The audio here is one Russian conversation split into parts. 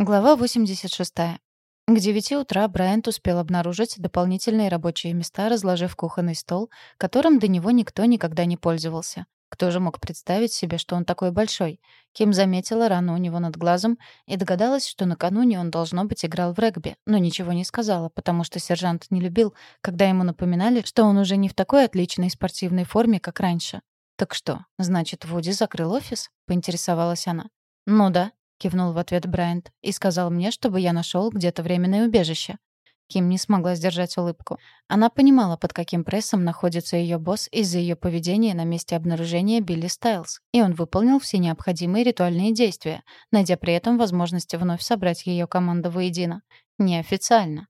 Глава 86. К девяти утра Брайант успел обнаружить дополнительные рабочие места, разложив кухонный стол, которым до него никто никогда не пользовался. Кто же мог представить себе, что он такой большой? Ким заметила рану у него над глазом и догадалась, что накануне он, должно быть, играл в регби, но ничего не сказала, потому что сержант не любил, когда ему напоминали, что он уже не в такой отличной спортивной форме, как раньше. «Так что, значит, Вуди закрыл офис?» — поинтересовалась она. «Ну да», — кивнул в ответ Брайант и сказал мне, чтобы я нашел где-то временное убежище. Ким не смогла сдержать улыбку. Она понимала, под каким прессом находится ее босс из-за ее поведения на месте обнаружения Билли Стайлз, и он выполнил все необходимые ритуальные действия, найдя при этом возможность вновь собрать ее команду воедино. Неофициально.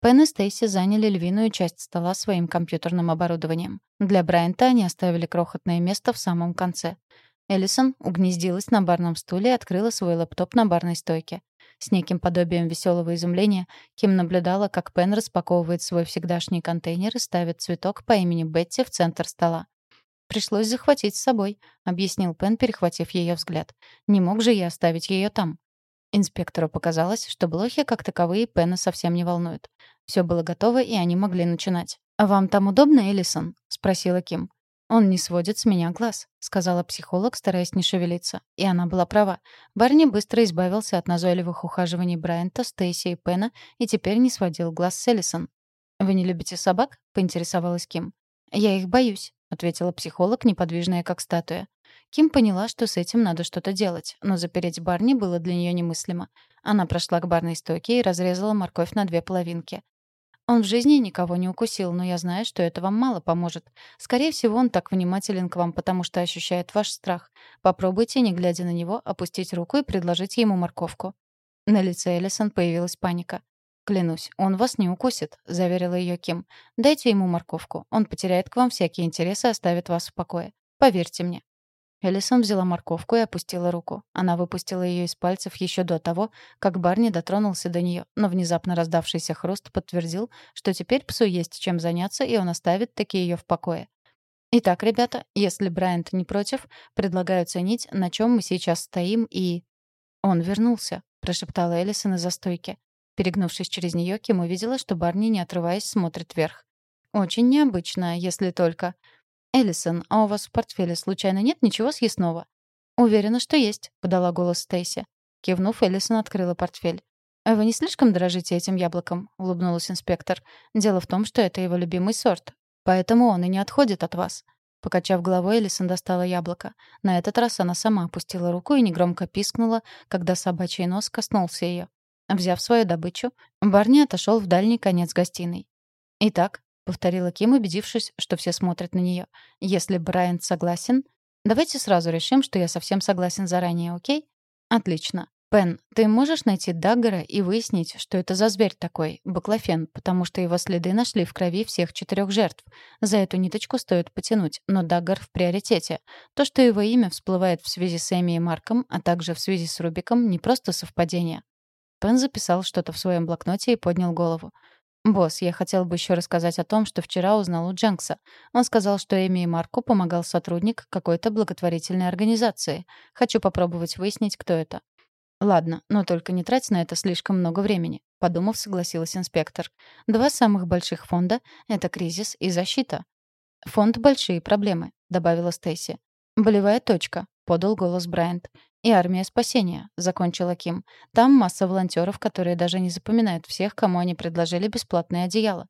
Пен и Стейси заняли львиную часть стола своим компьютерным оборудованием. Для Брайанта они оставили крохотное место в самом конце. Эллисон угнездилась на барном стуле и открыла свой лэптоп на барной стойке. С неким подобием веселого изумления Ким наблюдала, как Пен распаковывает свой всегдашний контейнер и ставит цветок по имени Бетти в центр стола. «Пришлось захватить с собой», — объяснил Пен, перехватив ее взгляд. «Не мог же я оставить ее там». Инспектору показалось, что блохи как таковые Пена совсем не волнуют. Все было готово, и они могли начинать. «А вам там удобно, Эллисон?» — спросила Ким. «Он не сводит с меня глаз», — сказала психолог, стараясь не шевелиться. И она была права. Барни быстро избавился от назойливых ухаживаний Брайанта, Стейси и Пена и теперь не сводил глаз с Эллисон. «Вы не любите собак?» — поинтересовалась Ким. «Я их боюсь», — ответила психолог, неподвижная как статуя. Ким поняла, что с этим надо что-то делать, но запереть Барни было для нее немыслимо. Она прошла к барной стойке и разрезала морковь на две половинки. Он в жизни никого не укусил, но я знаю, что это вам мало поможет. Скорее всего, он так внимателен к вам, потому что ощущает ваш страх. Попробуйте, не глядя на него, опустить руку и предложить ему морковку». На лице Элисон появилась паника. «Клянусь, он вас не укусит», — заверила ее Ким. «Дайте ему морковку. Он потеряет к вам всякие интересы и оставит вас в покое. Поверьте мне». Элисон взяла морковку и опустила руку. Она выпустила ее из пальцев еще до того, как Барни дотронулся до нее, но внезапно раздавшийся хруст подтвердил, что теперь псу есть чем заняться, и он оставит таки ее в покое. Итак, ребята, если Брайант не против, предлагаю ценить, на чем мы сейчас стоим, и... «Он вернулся», — прошептала Элисон из-за стойки. Перегнувшись через нее, Ким увидела, что Барни, не отрываясь, смотрит вверх. «Очень необычно, если только...» «Эллисон, а у вас в портфеле случайно нет ничего съестного?» «Уверена, что есть», — подала голос Стейси. Кивнув, Эллисон открыла портфель. «Вы не слишком дорожите этим яблоком?» — улыбнулась инспектор. «Дело в том, что это его любимый сорт. Поэтому он и не отходит от вас». Покачав головой, Элисон достала яблоко. На этот раз она сама опустила руку и негромко пискнула, когда собачий нос коснулся ее. Взяв свою добычу, Барни отошел в дальний конец гостиной. «Итак, повторила Ким, убедившись, что все смотрят на нее. Если Брайант согласен, давайте сразу решим, что я совсем согласен заранее, окей? Отлично. Пен, ты можешь найти Даггера и выяснить, что это за зверь такой, баклофен, потому что его следы нашли в крови всех четырех жертв. За эту ниточку стоит потянуть, но Даггер в приоритете. То, что его имя всплывает в связи с Эми и Марком, а также в связи с Рубиком, не просто совпадение. Пен записал что-то в своем блокноте и поднял голову. «Босс, я хотел бы еще рассказать о том, что вчера узнал у Джанкса. Он сказал, что Эми и Марку помогал сотрудник какой-то благотворительной организации. Хочу попробовать выяснить, кто это». «Ладно, но только не трать на это слишком много времени», — подумав, согласилась инспектор. «Два самых больших фонда — это кризис и защита». «Фонд — большие проблемы», — добавила Стейси. «Болевая точка», — подал голос Брайант. «И армия спасения», — закончила Ким. «Там масса волонтеров, которые даже не запоминают всех, кому они предложили бесплатное одеяло».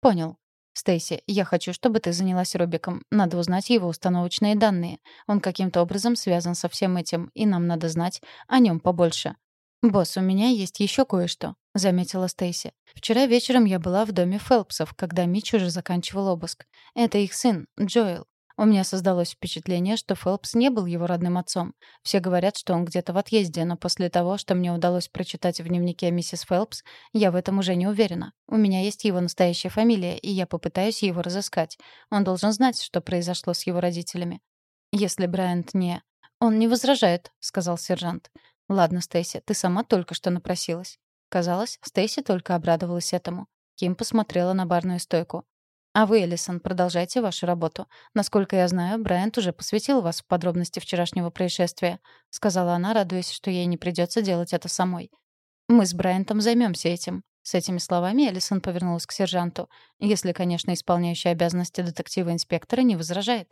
«Понял. Стейси, я хочу, чтобы ты занялась Робиком. Надо узнать его установочные данные. Он каким-то образом связан со всем этим, и нам надо знать о нем побольше». «Босс, у меня есть еще кое-что», — заметила Стейси. «Вчера вечером я была в доме Фелпсов, когда Митч уже заканчивал обыск. Это их сын, Джоэл. У меня создалось впечатление, что Фелпс не был его родным отцом. Все говорят, что он где-то в отъезде, но после того, что мне удалось прочитать в дневнике миссис Фелпс, я в этом уже не уверена. У меня есть его настоящая фамилия, и я попытаюсь его разыскать. Он должен знать, что произошло с его родителями. Если Брайант не... «Он не возражает», — сказал сержант. «Ладно, Стейси, ты сама только что напросилась». Казалось, Стейси только обрадовалась этому. Ким посмотрела на барную стойку. А вы, Элисон, продолжайте вашу работу. Насколько я знаю, Брайант уже посвятил вас в подробности вчерашнего происшествия», — сказала она, радуясь, что ей не придется делать это самой. Мы с Брайантом займемся этим. С этими словами Элисон повернулась к сержанту. Если, конечно, исполняющий обязанности детектива-инспектора не возражает.